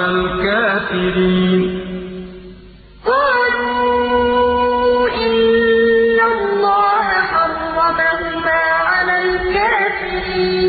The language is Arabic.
على الكافرين. قالوا إن الله حرمهما على الكافرين.